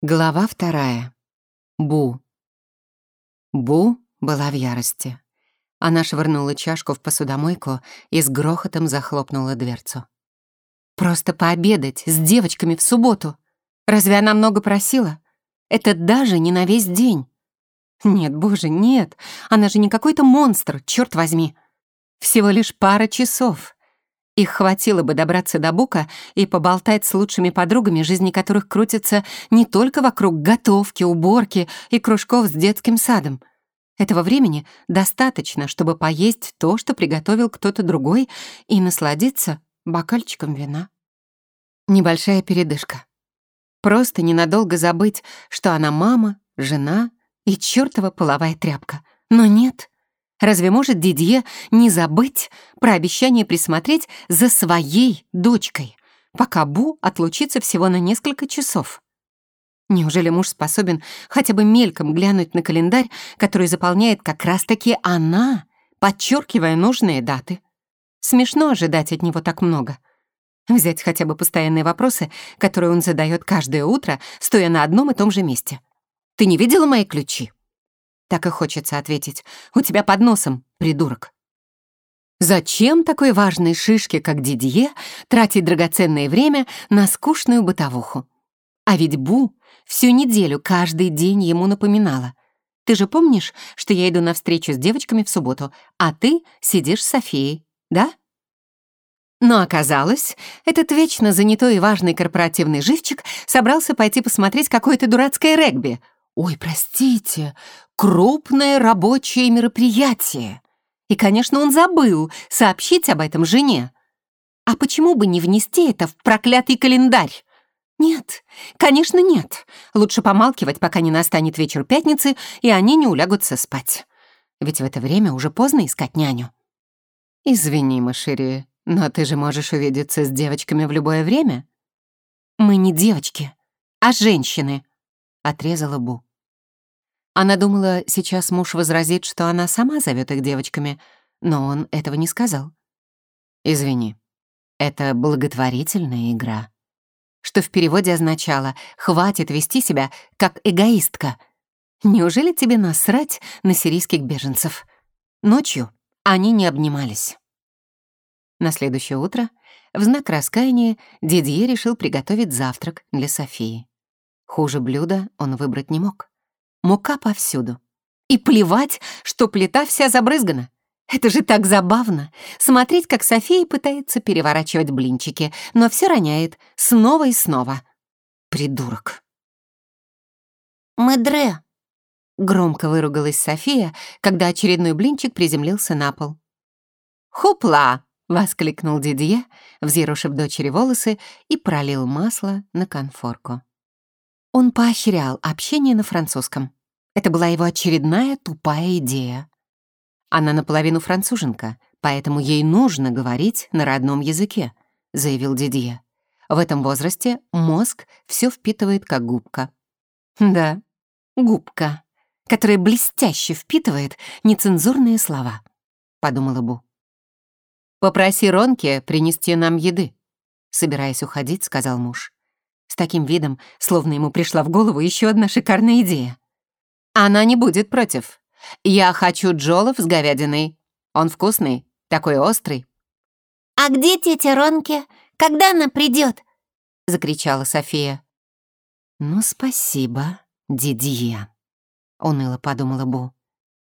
Глава вторая. Бу. Бу была в ярости. Она швырнула чашку в посудомойку и с грохотом захлопнула дверцу. «Просто пообедать с девочками в субботу. Разве она много просила? Это даже не на весь день. Нет, боже, нет, она же не какой-то монстр, черт возьми. Всего лишь пара часов. Их хватило бы добраться до Бука и поболтать с лучшими подругами, жизни которых крутятся не только вокруг готовки, уборки и кружков с детским садом. Этого времени достаточно, чтобы поесть то, что приготовил кто-то другой, и насладиться бокальчиком вина. Небольшая передышка. Просто ненадолго забыть, что она мама, жена и чертова половая тряпка. Но нет — Разве может Дидье не забыть про обещание присмотреть за своей дочкой, пока Бу отлучится всего на несколько часов? Неужели муж способен хотя бы мельком глянуть на календарь, который заполняет как раз-таки она, подчеркивая нужные даты? Смешно ожидать от него так много. Взять хотя бы постоянные вопросы, которые он задает каждое утро, стоя на одном и том же месте. «Ты не видела мои ключи?» Так и хочется ответить. «У тебя под носом, придурок». Зачем такой важной шишке, как Дидье, тратить драгоценное время на скучную бытовуху? А ведь Бу всю неделю каждый день ему напоминала. «Ты же помнишь, что я иду на встречу с девочками в субботу, а ты сидишь с Софией, да?» Но оказалось, этот вечно занятой и важный корпоративный живчик собрался пойти посмотреть какое-то дурацкое регби — Ой, простите, крупное рабочее мероприятие. И, конечно, он забыл сообщить об этом жене. А почему бы не внести это в проклятый календарь? Нет, конечно, нет. Лучше помалкивать, пока не настанет вечер пятницы, и они не улягутся спать. Ведь в это время уже поздно искать няню. Извини, Машири, но ты же можешь увидеться с девочками в любое время. Мы не девочки, а женщины, — отрезала Бу. Она думала, сейчас муж возразит, что она сама зовет их девочками, но он этого не сказал. «Извини, это благотворительная игра», что в переводе означало «хватит вести себя как эгоистка». Неужели тебе насрать на сирийских беженцев? Ночью они не обнимались. На следующее утро, в знак раскаяния, Дидье решил приготовить завтрак для Софии. Хуже блюда он выбрать не мог. Мука повсюду. И плевать, что плита вся забрызгана. Это же так забавно — смотреть, как София пытается переворачивать блинчики, но все роняет снова и снова. Придурок. «Мэдре!» — громко выругалась София, когда очередной блинчик приземлился на пол. «Хупла!» — воскликнул Дидье, взъерошив дочери волосы и пролил масло на конфорку. Он поощрял общение на французском. Это была его очередная тупая идея. Она наполовину француженка, поэтому ей нужно говорить на родном языке, заявил Дидье. В этом возрасте мозг все впитывает как губка. Да, губка, которая блестяще впитывает нецензурные слова, подумала Бу. «Попроси Ронке принести нам еды», — собираясь уходить, сказал муж с таким видом, словно ему пришла в голову еще одна шикарная идея. «Она не будет против. Я хочу джолов с говядиной. Он вкусный, такой острый». «А где тетя Ронки? Когда она придет? закричала София. «Ну, спасибо, Дидье», — уныло подумала Бу.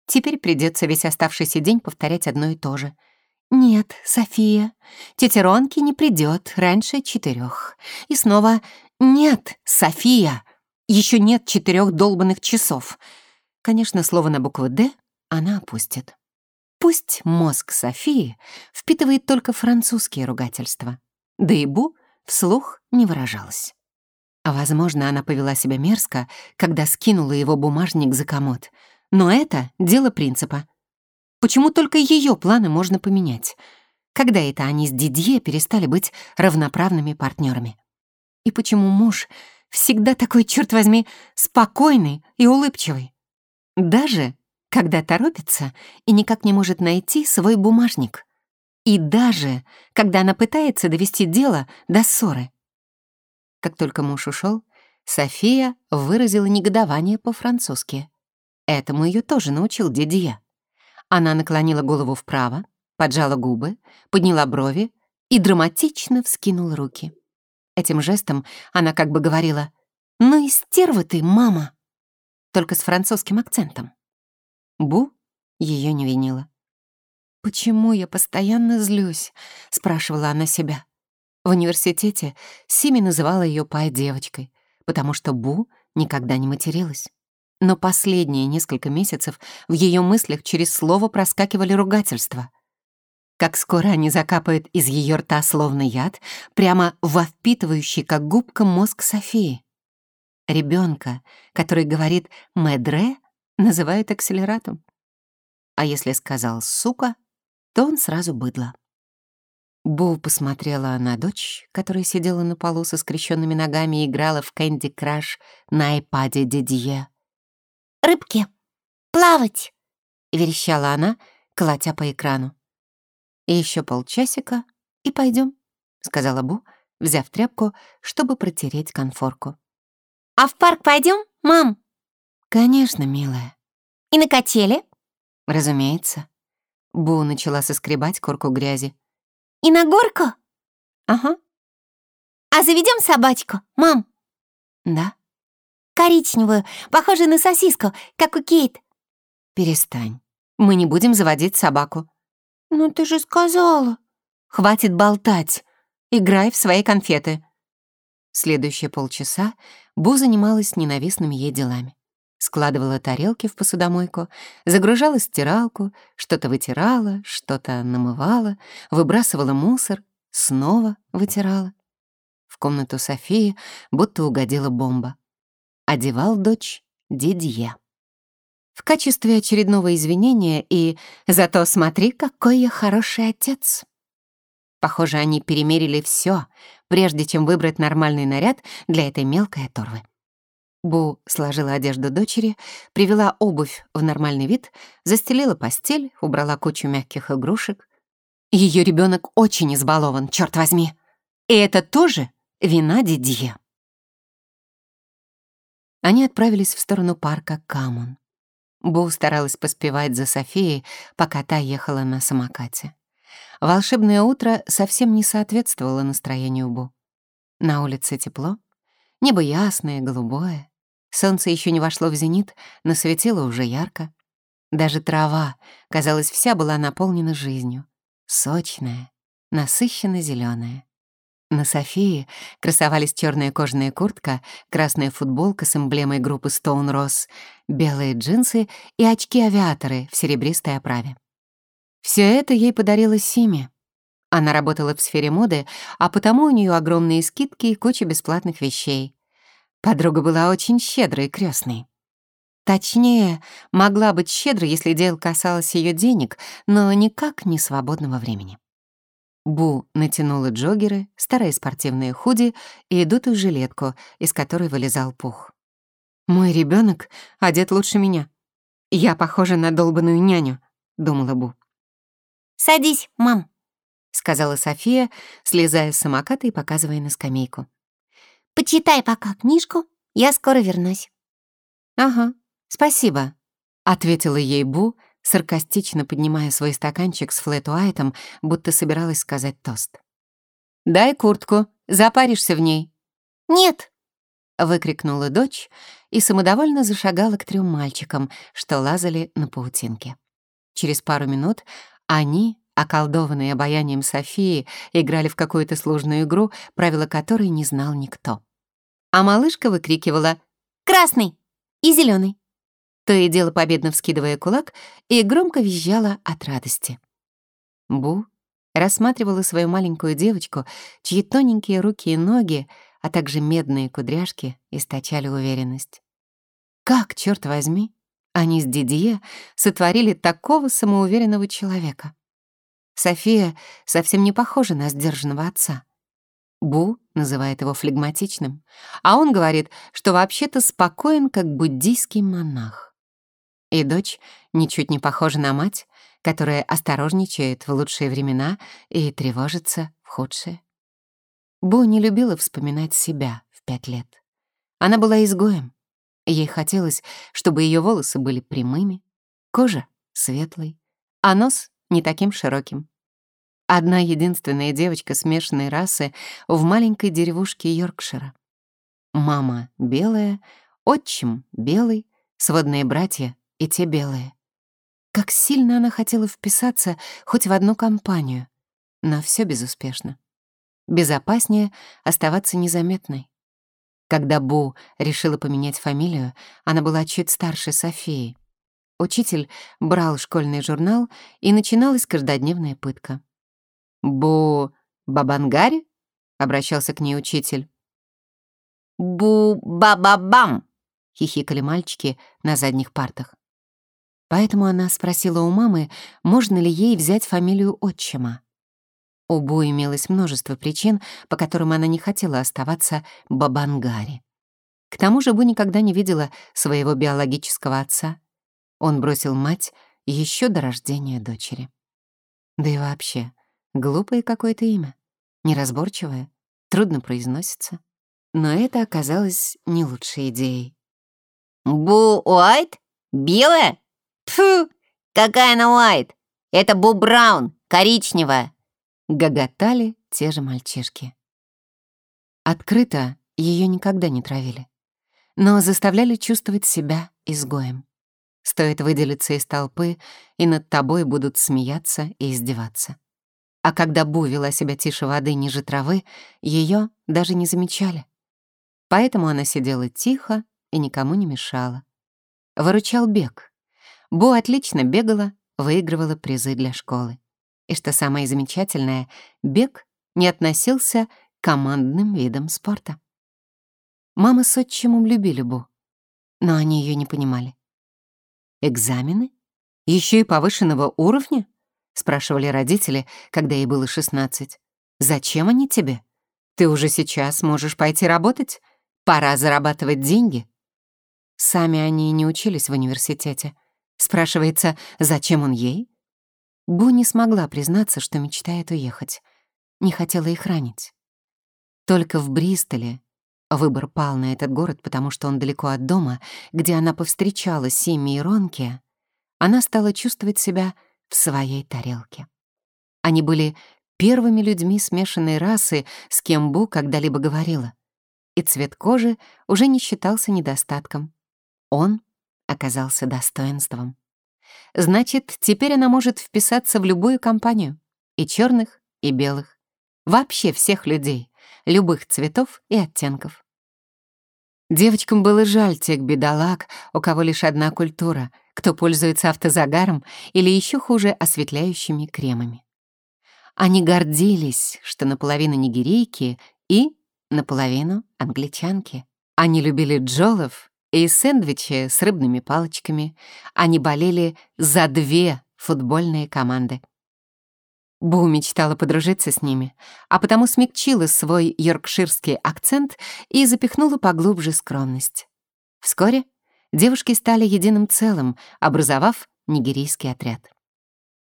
«Теперь придется весь оставшийся день повторять одно и то же — «Нет, София, тетя Ронки не придет раньше четырех. И снова «Нет, София, еще нет четырех долбанных часов». Конечно, слово на букву «Д» она опустит. Пусть мозг Софии впитывает только французские ругательства. Да и Бу вслух не выражалась. Возможно, она повела себя мерзко, когда скинула его бумажник за комод. Но это дело принципа — Почему только ее планы можно поменять? Когда это они с Дидье перестали быть равноправными партнерами? И почему муж всегда такой, черт возьми, спокойный и улыбчивый? Даже когда торопится и никак не может найти свой бумажник. И даже когда она пытается довести дело до ссоры. Как только муж ушел, София выразила негодование по-французски. Этому ее тоже научил Дидье. Она наклонила голову вправо, поджала губы, подняла брови и драматично вскинула руки. Этим жестом она как бы говорила «Ну и стерва ты, мама!» Только с французским акцентом. Бу ее не винила. «Почему я постоянно злюсь?» — спрашивала она себя. В университете Сими называла ее Пай девочкой, потому что Бу никогда не материлась. Но последние несколько месяцев в ее мыслях через слово проскакивали ругательства. Как скоро они закапают из ее рта словно яд, прямо во впитывающий, как губка, мозг Софии. Ребенка, который говорит «медре», называют акселератом. А если сказал «сука», то он сразу быдло. Бу посмотрела на дочь, которая сидела на полу со скрещенными ногами и играла в Кэнди Краш на айпаде Дидье. «Рыбки! Плавать!» — верещала она, колотя по экрану. И еще полчасика, и пойдем, сказала Бу, взяв тряпку, чтобы протереть конфорку. «А в парк пойдем, мам?» «Конечно, милая». «И на качели?» «Разумеется». Бу начала соскребать корку грязи. «И на горку?» «Ага». «А заведем собачку, мам?» «Да». «Коричневую, похожую на сосиску, как у Кейт». «Перестань. Мы не будем заводить собаку». «Ну ты же сказала». «Хватит болтать. Играй в свои конфеты». Следующие полчаса Бу занималась ненавистными ей делами. Складывала тарелки в посудомойку, загружала стиралку, что-то вытирала, что-то намывала, выбрасывала мусор, снова вытирала. В комнату Софии будто угодила бомба. Одевал дочь Дидье. В качестве очередного извинения и «Зато смотри, какой я хороший отец». Похоже, они перемерили все, прежде чем выбрать нормальный наряд для этой мелкой оторвы. Бу сложила одежду дочери, привела обувь в нормальный вид, застелила постель, убрала кучу мягких игрушек. Ее ребенок очень избалован, черт возьми. И это тоже вина Дидье. Они отправились в сторону парка Камон. Бу старалась поспевать за Софией, пока та ехала на самокате. Волшебное утро совсем не соответствовало настроению Бу. На улице тепло, небо ясное, голубое. Солнце еще не вошло в зенит, но светило уже ярко. Даже трава, казалось, вся была наполнена жизнью. Сочная, насыщенно зеленая. На Софии красовались черная кожаная куртка, красная футболка с эмблемой группы Stone Rose, белые джинсы и очки-авиаторы в серебристой оправе. Все это ей подарила Сими. Она работала в сфере моды, а потому у нее огромные скидки и куча бесплатных вещей. Подруга была очень щедрой и крестной. Точнее, могла быть щедрой, если дело касалось ее денег, но никак не свободного времени. Бу натянула джоггеры, старые спортивные худи и дутую жилетку, из которой вылезал пух. «Мой ребенок одет лучше меня. Я похожа на долбаную няню», — думала Бу. «Садись, мам», — сказала София, слезая с самоката и показывая на скамейку. «Почитай пока книжку, я скоро вернусь». «Ага, спасибо», — ответила ей Бу, саркастично поднимая свой стаканчик с флэт-уайтом, будто собиралась сказать тост. «Дай куртку, запаришься в ней». «Нет!» — выкрикнула дочь и самодовольно зашагала к трем мальчикам, что лазали на паутинке. Через пару минут они, околдованные обаянием Софии, играли в какую-то сложную игру, правила которой не знал никто. А малышка выкрикивала «Красный и зеленый то и дело победно вскидывая кулак, и громко визжала от радости. Бу рассматривала свою маленькую девочку, чьи тоненькие руки и ноги, а также медные кудряшки источали уверенность. Как, черт возьми, они с Дидье сотворили такого самоуверенного человека? София совсем не похожа на сдержанного отца. Бу называет его флегматичным, а он говорит, что вообще-то спокоен, как буддийский монах. И дочь ничуть не похожа на мать, которая осторожничает в лучшие времена и тревожится в худшие. Бу не любила вспоминать себя в пять лет. Она была изгоем. Ей хотелось, чтобы ее волосы были прямыми, кожа светлой, а нос не таким широким. Одна единственная девочка смешанной расы в маленькой деревушке Йоркшира. Мама белая, отчим белый, сводные братья и те белые. Как сильно она хотела вписаться хоть в одну компанию, но все безуспешно. Безопаснее оставаться незаметной. Когда Бу решила поменять фамилию, она была чуть старше Софии. Учитель брал школьный журнал, и начиналась каждодневная пытка. «Бу Бабангари?» — обращался к ней учитель. «Бу-ба-ба-бам!» — хихикали мальчики на задних партах. Поэтому она спросила у мамы, можно ли ей взять фамилию отчима. У Бу имелось множество причин, по которым она не хотела оставаться Бабангари. К тому же Бу никогда не видела своего биологического отца. Он бросил мать еще до рождения дочери. Да и вообще, глупое какое-то имя, неразборчивое, трудно произносится. Но это оказалось не лучшей идеей. «Бу Уайт? Белая? Фу, какая она Уайт! Это Бу Браун, коричневая!» Гоготали те же мальчишки. Открыто ее никогда не травили, но заставляли чувствовать себя изгоем. Стоит выделиться из толпы, и над тобой будут смеяться и издеваться. А когда Бу вела себя тише воды ниже травы, ее даже не замечали. Поэтому она сидела тихо и никому не мешала. Выручал бег. Бу отлично бегала, выигрывала призы для школы. И что самое замечательное, бег не относился к командным видам спорта. Мама с отчимом любили Бу, но они ее не понимали. «Экзамены? Еще и повышенного уровня?» — спрашивали родители, когда ей было 16. «Зачем они тебе? Ты уже сейчас можешь пойти работать? Пора зарабатывать деньги». Сами они не учились в университете. Спрашивается, зачем он ей? Бу не смогла признаться, что мечтает уехать. Не хотела их ранить. Только в Бристоле выбор пал на этот город, потому что он далеко от дома, где она повстречала Сими и Ронки, она стала чувствовать себя в своей тарелке. Они были первыми людьми смешанной расы, с кем Бу когда-либо говорила. И цвет кожи уже не считался недостатком. Он оказался достоинством. Значит, теперь она может вписаться в любую компанию. И черных, и белых. Вообще всех людей, любых цветов и оттенков. Девочкам было жаль тех бедолаг, у кого лишь одна культура, кто пользуется автозагаром или еще хуже осветляющими кремами. Они гордились, что наполовину нигерийки и наполовину англичанки. Они любили джолов и сэндвичи с рыбными палочками. Они болели за две футбольные команды. Бу мечтала подружиться с ними, а потому смягчила свой йоркширский акцент и запихнула поглубже скромность. Вскоре девушки стали единым целым, образовав нигерийский отряд.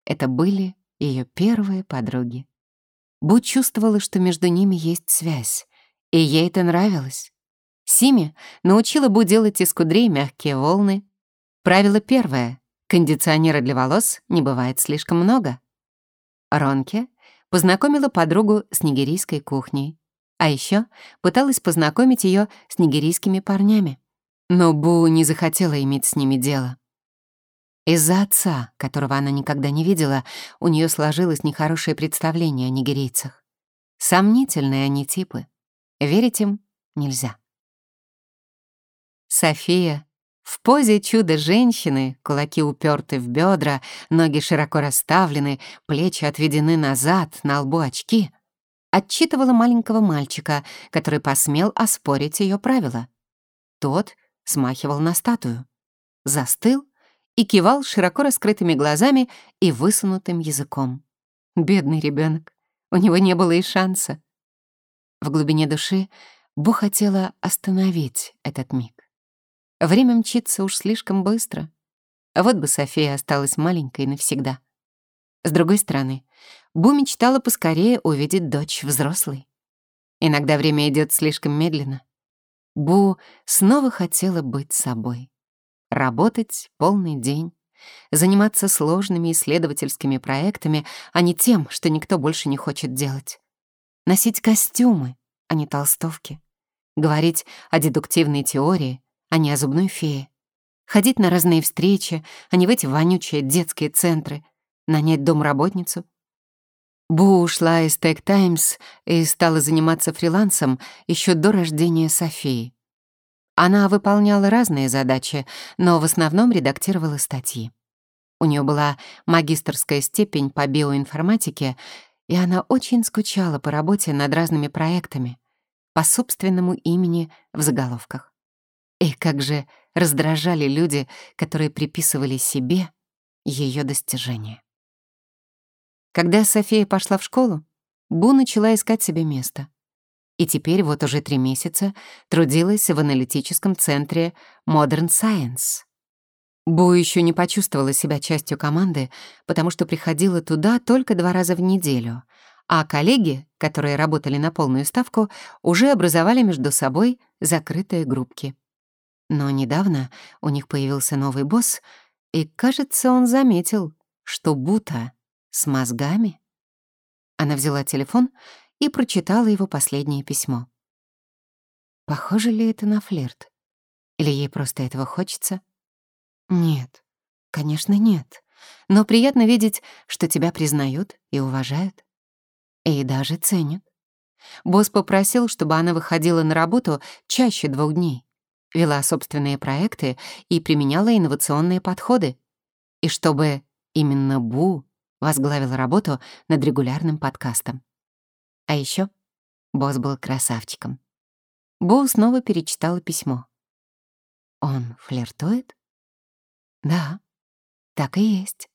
Это были ее первые подруги. Бу чувствовала, что между ними есть связь, и ей это нравилось. Сими научила Бу делать из кудрей мягкие волны. Правило первое — кондиционера для волос не бывает слишком много. Ронке познакомила подругу с нигерийской кухней. А еще пыталась познакомить ее с нигерийскими парнями. Но Бу не захотела иметь с ними дело. Из-за отца, которого она никогда не видела, у нее сложилось нехорошее представление о нигерийцах. Сомнительные они типы. Верить им нельзя. София в позе чудо-женщины, кулаки уперты в бедра, ноги широко расставлены, плечи отведены назад, на лбу очки, отчитывала маленького мальчика, который посмел оспорить ее правила. Тот смахивал на статую, застыл и кивал широко раскрытыми глазами и высунутым языком. Бедный ребенок, у него не было и шанса. В глубине души Бу хотела остановить этот миг. Время мчится уж слишком быстро. Вот бы София осталась маленькой навсегда. С другой стороны, Бу мечтала поскорее увидеть дочь взрослой. Иногда время идет слишком медленно. Бу снова хотела быть собой. Работать полный день, заниматься сложными исследовательскими проектами, а не тем, что никто больше не хочет делать. Носить костюмы, а не толстовки. Говорить о дедуктивной теории, а не о зубной фее. Ходить на разные встречи, а не в эти вонючие детские центры. Нанять домработницу. Бу ушла из Tech Times и стала заниматься фрилансом еще до рождения Софии. Она выполняла разные задачи, но в основном редактировала статьи. У нее была магистрская степень по биоинформатике, и она очень скучала по работе над разными проектами, по собственному имени в заголовках. И как же раздражали люди, которые приписывали себе ее достижения. Когда София пошла в школу, Бу начала искать себе место. И теперь вот уже три месяца трудилась в аналитическом центре Modern Science. Бу еще не почувствовала себя частью команды, потому что приходила туда только два раза в неделю, а коллеги, которые работали на полную ставку, уже образовали между собой закрытые группки. Но недавно у них появился новый босс, и, кажется, он заметил, что Бута с мозгами. Она взяла телефон и прочитала его последнее письмо. Похоже ли это на флирт? Или ей просто этого хочется? Нет, конечно, нет. Но приятно видеть, что тебя признают и уважают. И даже ценят. Босс попросил, чтобы она выходила на работу чаще двух дней, вела собственные проекты и применяла инновационные подходы. И чтобы именно Бу возглавила работу над регулярным подкастом. А еще босс был красавчиком. Бу снова перечитала письмо. Он флиртует? Да, так и есть.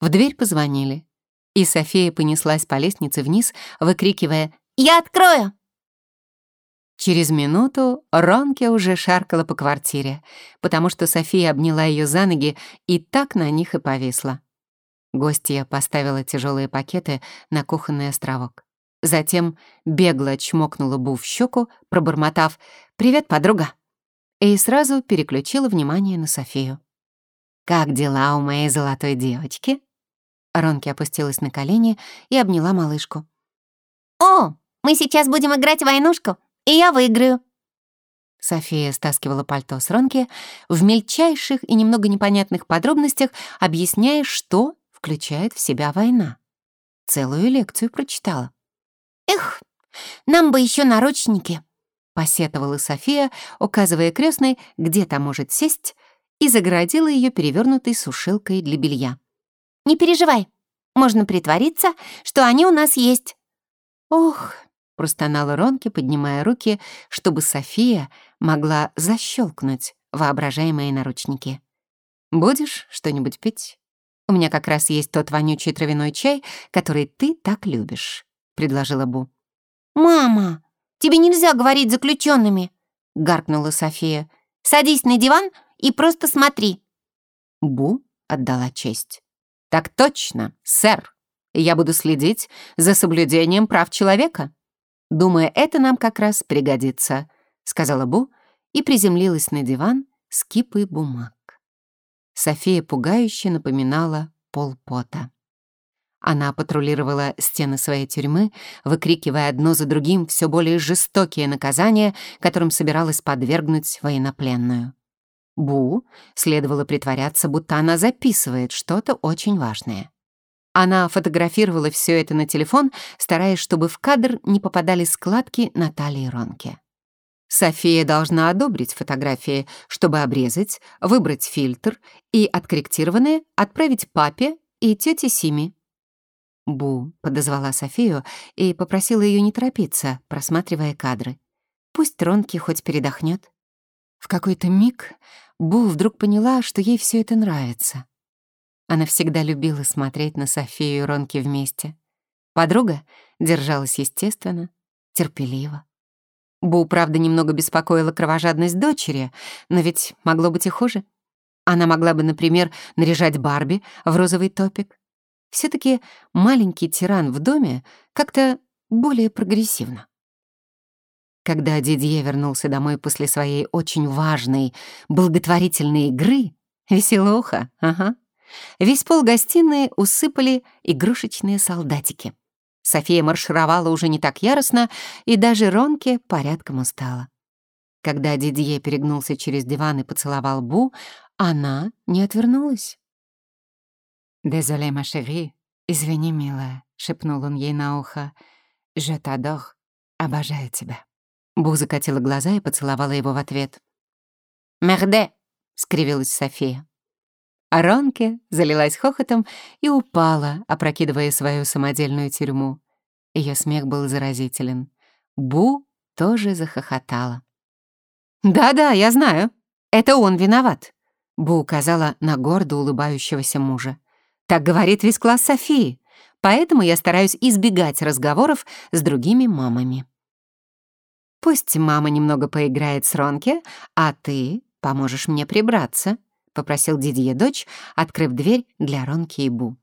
В дверь позвонили, и София понеслась по лестнице вниз, выкрикивая «Я открою!». Через минуту Ронке уже шаркала по квартире, потому что София обняла ее за ноги и так на них и повисла. Гостья поставила тяжелые пакеты на кухонный островок. Затем бегло чмокнула Бу в щеку, пробормотав «Привет, подруга!» и сразу переключила внимание на Софию. «Как дела у моей золотой девочки?» Ронки опустилась на колени и обняла малышку. «О, мы сейчас будем играть в войнушку, и я выиграю!» София стаскивала пальто с Ронки в мельчайших и немного непонятных подробностях, объясняя, что включает в себя война. Целую лекцию прочитала. «Эх, нам бы еще наручники!» — посетовала София, указывая крестной, где то может сесть, и загородила ее перевернутой сушилкой для белья. «Не переживай, можно притвориться, что они у нас есть». «Ох!» — простонала Ронки, поднимая руки, чтобы София могла защелкнуть воображаемые наручники. «Будешь что-нибудь пить?» У меня как раз есть тот вонючий травяной чай, который ты так любишь», — предложила Бу. «Мама, тебе нельзя говорить заключенными, гаркнула София. «Садись на диван и просто смотри». Бу отдала честь. «Так точно, сэр. Я буду следить за соблюдением прав человека. Думаю, это нам как раз пригодится», — сказала Бу и приземлилась на диван с кипой бумаг. София пугающе напоминала полпота. Она патрулировала стены своей тюрьмы, выкрикивая одно за другим все более жестокие наказания, которым собиралась подвергнуть военнопленную. Бу следовало притворяться, будто она записывает что-то очень важное. Она фотографировала все это на телефон, стараясь, чтобы в кадр не попадали складки на талии Ронки. София должна одобрить фотографии, чтобы обрезать, выбрать фильтр и откорректированные отправить папе и тете Сими. Бу подозвала Софию и попросила ее не торопиться, просматривая кадры. Пусть Ронки хоть передохнет. В какой-то миг Бу вдруг поняла, что ей все это нравится. Она всегда любила смотреть на Софию и Ронки вместе. Подруга держалась естественно, терпеливо. Бу, правда, немного беспокоила кровожадность дочери, но ведь могло быть и хуже. Она могла бы, например, наряжать Барби в розовый топик. все таки маленький тиран в доме как-то более прогрессивно. Когда Дидье вернулся домой после своей очень важной, благотворительной игры, веселуха, ага, весь пол гостиной усыпали игрушечные солдатики. София маршировала уже не так яростно, и даже Ронке порядком устала. Когда Дидье перегнулся через диван и поцеловал Бу, она не отвернулась. «Désolé, ma chérie, извини, милая», — шепнул он ей на ухо. «Je t'adore, обожаю тебя». Бу закатила глаза и поцеловала его в ответ. «Мерде!» — скривилась София. А Ронке залилась хохотом и упала, опрокидывая свою самодельную тюрьму. Ее смех был заразителен. Бу тоже захохотала. «Да-да, я знаю. Это он виноват», — Бу указала на гордо улыбающегося мужа. «Так говорит весь класс Софии, поэтому я стараюсь избегать разговоров с другими мамами». «Пусть мама немного поиграет с Ронке, а ты поможешь мне прибраться», — попросил Дидье дочь, открыв дверь для Ронки и Бу.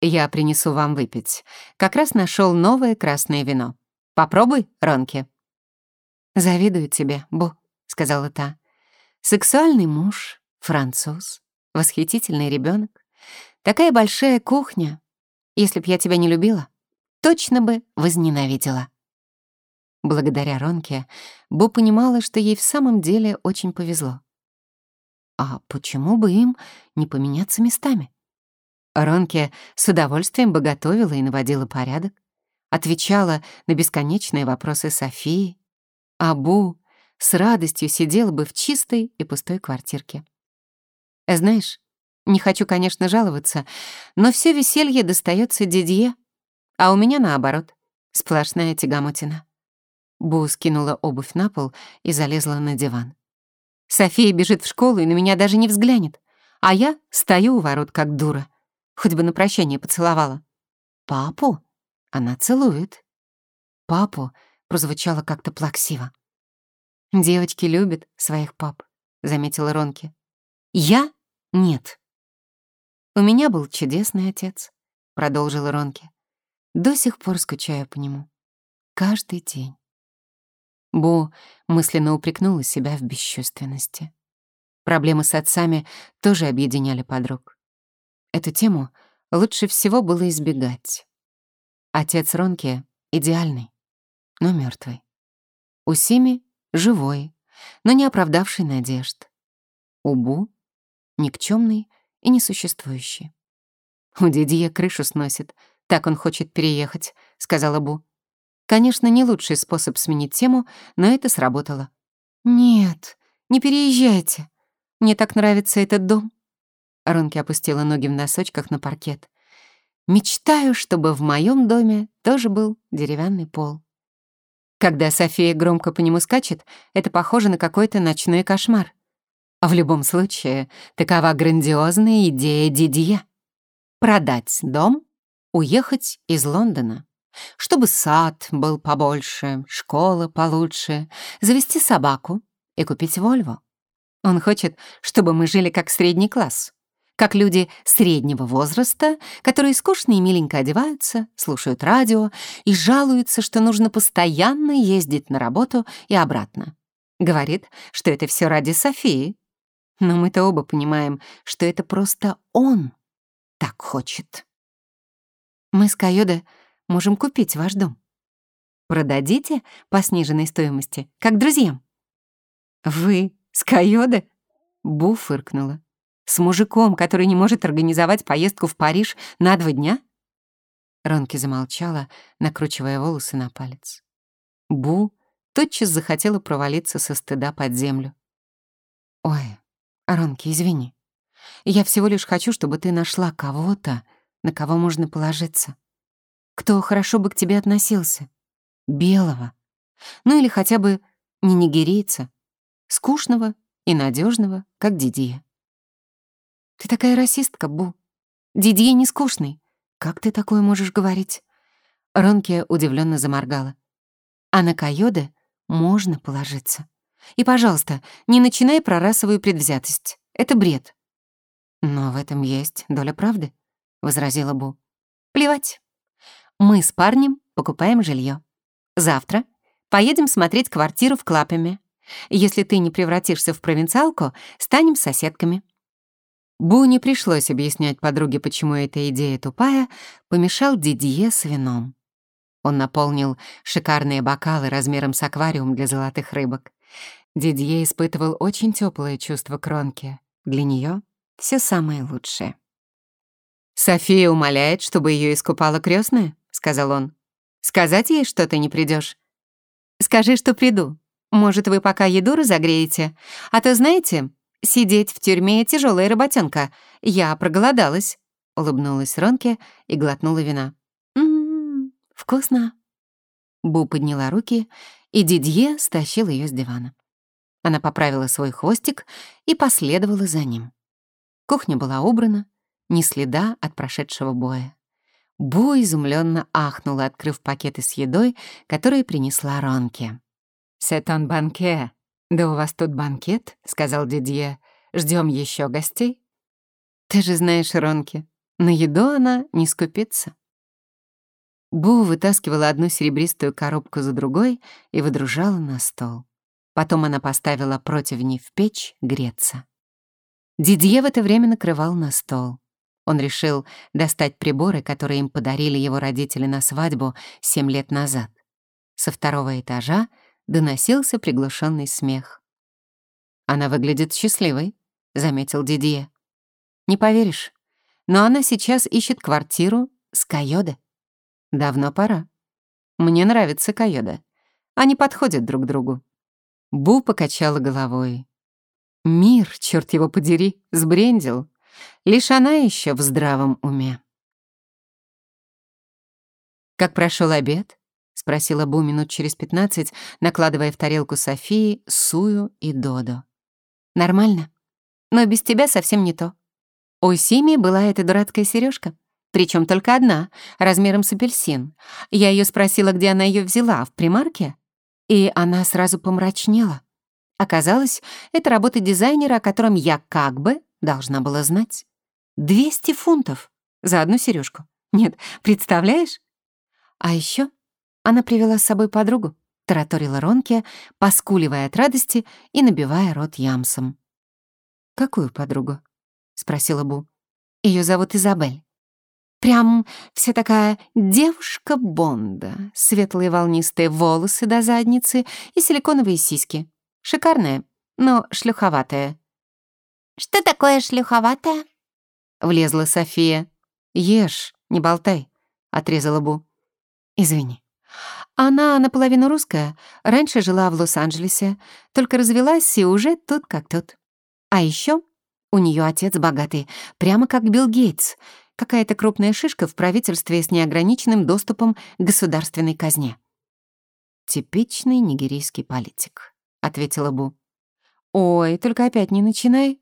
«Я принесу вам выпить. Как раз нашел новое красное вино. Попробуй, Ронки». «Завидую тебе, Бу», — сказала та. «Сексуальный муж, француз, восхитительный ребенок, такая большая кухня. Если б я тебя не любила, точно бы возненавидела». Благодаря Ронке Бу понимала, что ей в самом деле очень повезло. А почему бы им не поменяться местами? Ронке с удовольствием бы готовила и наводила порядок, отвечала на бесконечные вопросы Софии, а Бу с радостью сидела бы в чистой и пустой квартирке. Знаешь, не хочу, конечно, жаловаться, но все веселье достается Дидье, а у меня наоборот, сплошная тягомотина. Бу скинула обувь на пол и залезла на диван. София бежит в школу и на меня даже не взглянет, а я стою у ворот как дура, хоть бы на прощание поцеловала. «Папу?» Она целует. «Папу?» прозвучало как-то плаксиво. «Девочки любят своих пап», — заметила Ронки. «Я? Нет». «У меня был чудесный отец», — продолжила Ронки. «До сих пор скучаю по нему. Каждый день». Бу мысленно упрекнула себя в бесчувственности. Проблемы с отцами тоже объединяли подруг. Эту тему лучше всего было избегать. Отец Ронки идеальный, но мертвый. У Сими живой, но не оправдавший надежд. Убу — никчемный и несуществующий. «У Дидье крышу сносит, так он хочет переехать», — сказала Бу. Конечно, не лучший способ сменить тему, но это сработало. «Нет, не переезжайте. Мне так нравится этот дом». Ронки опустила ноги в носочках на паркет. «Мечтаю, чтобы в моем доме тоже был деревянный пол». Когда София громко по нему скачет, это похоже на какой-то ночной кошмар. А в любом случае, такова грандиозная идея Дидье. Продать дом, уехать из Лондона. Чтобы сад был побольше, школа получше, завести собаку и купить Вольво. Он хочет, чтобы мы жили как средний класс как люди среднего возраста, которые скучно и миленько одеваются, слушают радио и жалуются, что нужно постоянно ездить на работу и обратно. Говорит, что это все ради Софии. Но мы-то оба понимаем, что это просто он так хочет. Мы с Кайода можем купить ваш дом. Продадите по сниженной стоимости, как друзьям. Вы с Кайода? Бу фыркнула. С мужиком, который не может организовать поездку в Париж на два дня? Ронки замолчала, накручивая волосы на палец. Бу тотчас захотела провалиться со стыда под землю. «Ой, Ронки, извини. Я всего лишь хочу, чтобы ты нашла кого-то, на кого можно положиться. Кто хорошо бы к тебе относился. Белого. Ну или хотя бы не нигерийца. Скучного и надежного, как Дидия. «Ты такая расистка, Бу. Дидье не скучный. Как ты такое можешь говорить?» Ронки удивленно заморгала. «А на Койоде можно положиться. И, пожалуйста, не начинай про расовую предвзятость. Это бред». «Но в этом есть доля правды», — возразила Бу. «Плевать. Мы с парнем покупаем жилье. Завтра Поедем смотреть квартиру в Клапеме. Если ты не превратишься в провинциалку, станем соседками». Бу не пришлось объяснять подруге, почему эта идея тупая, помешал Дидье с вином. Он наполнил шикарные бокалы размером с аквариум для золотых рыбок. Дидье испытывал очень теплое чувство кронки. Для нее все самое лучшее. «София умоляет, чтобы ее искупала крестная, сказал он. «Сказать ей, что ты не придешь? «Скажи, что приду. Может, вы пока еду разогреете? А то, знаете, сидеть в тюрьме — тяжелая работенка. Я проголодалась», — улыбнулась Ронке и глотнула вина. «Ммм, вкусно». Бу подняла руки, и Дидье стащил ее с дивана. Она поправила свой хвостик и последовала за ним. Кухня была убрана, ни следа от прошедшего боя. Бу изумленно ахнула, открыв пакеты с едой, которые принесла Ронке. «Сетон банке. Да у вас тут банкет?» — сказал Дидье. Ждем еще гостей?» «Ты же знаешь Ронки, на еду она не скупится». Бу вытаскивала одну серебристую коробку за другой и выдружала на стол. Потом она поставила противни в печь греться. Дидье в это время накрывал на стол. Он решил достать приборы, которые им подарили его родители на свадьбу семь лет назад. Со второго этажа доносился приглушенный смех. «Она выглядит счастливой», — заметил Дидье. «Не поверишь, но она сейчас ищет квартиру с Кайоде. Давно пора. Мне нравится Кайоде. Они подходят друг другу». Бу покачала головой. Мир, черт его подери, сбрендил. Лишь она еще в здравом уме. «Как прошел обед?» — спросила Бу минут через пятнадцать, накладывая в тарелку Софии, Сую и Додо. «Нормально. Но без тебя совсем не то. У Сими была эта дурацкая сережка, причем только одна, размером с апельсин. Я ее спросила, где она ее взяла, в примарке, и она сразу помрачнела. Оказалось, это работа дизайнера, о котором я как бы должна была знать. 200 фунтов за одну сережку. Нет, представляешь? А еще она привела с собой подругу, тараторила Ронке, поскуливая от радости и набивая рот ямсом. «Какую подругу?» — спросила Бу. Ее зовут Изабель. Прям вся такая девушка Бонда. Светлые волнистые волосы до задницы и силиконовые сиськи. Шикарная, но шлюховатая. «Что такое шлюховатая?» Влезла София. «Ешь, не болтай», — отрезала Бу. «Извини. Она наполовину русская, раньше жила в Лос-Анджелесе, только развелась и уже тут как тут. А еще у нее отец богатый, прямо как Билл Гейтс, какая-то крупная шишка в правительстве с неограниченным доступом к государственной казне». «Типичный нигерийский политик», — ответила Бу. «Ой, только опять не начинай».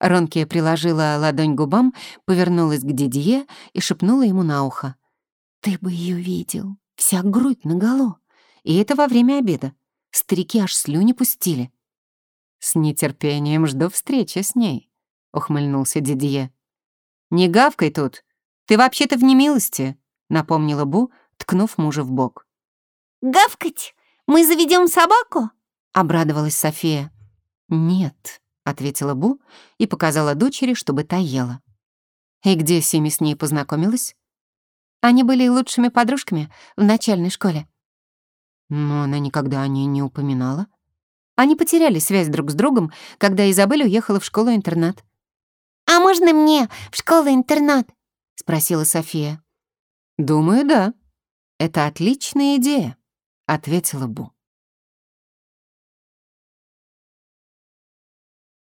Ронки приложила ладонь к губам, повернулась к Дидье и шепнула ему на ухо. «Ты бы ее видел, вся грудь наголо. И это во время обеда. Старики аж слюни пустили». «С нетерпением жду встречи с ней», — ухмыльнулся Дидье. «Не гавкай тут. Ты вообще-то в немилости», — напомнила Бу, ткнув мужа в бок. «Гавкать? Мы заведем собаку?» — обрадовалась София. «Нет», — ответила Бу и показала дочери, чтобы та ела. «И где Сими с ней познакомилась?» «Они были лучшими подружками в начальной школе». Но она никогда о ней не упоминала. Они потеряли связь друг с другом, когда Изабель уехала в школу-интернат. «А можно мне в школу-интернат?» — спросила София. «Думаю, да. Это отличная идея», — ответила Бу.